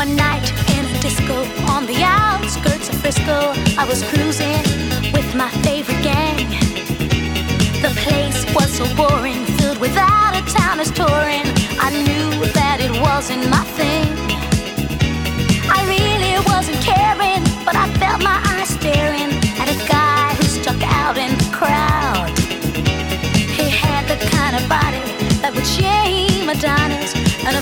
One night in a disco on the outskirts of Frisco, I was cruising with my favorite gang. The place was so boring, filled without a of towners touring. I knew that it wasn't my thing. I really wasn't caring, but I felt my eyes staring at a guy who stuck out in the crowd. He had the kind of body that would shame Adonis and a